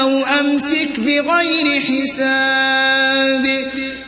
أو أمسك بغير حساب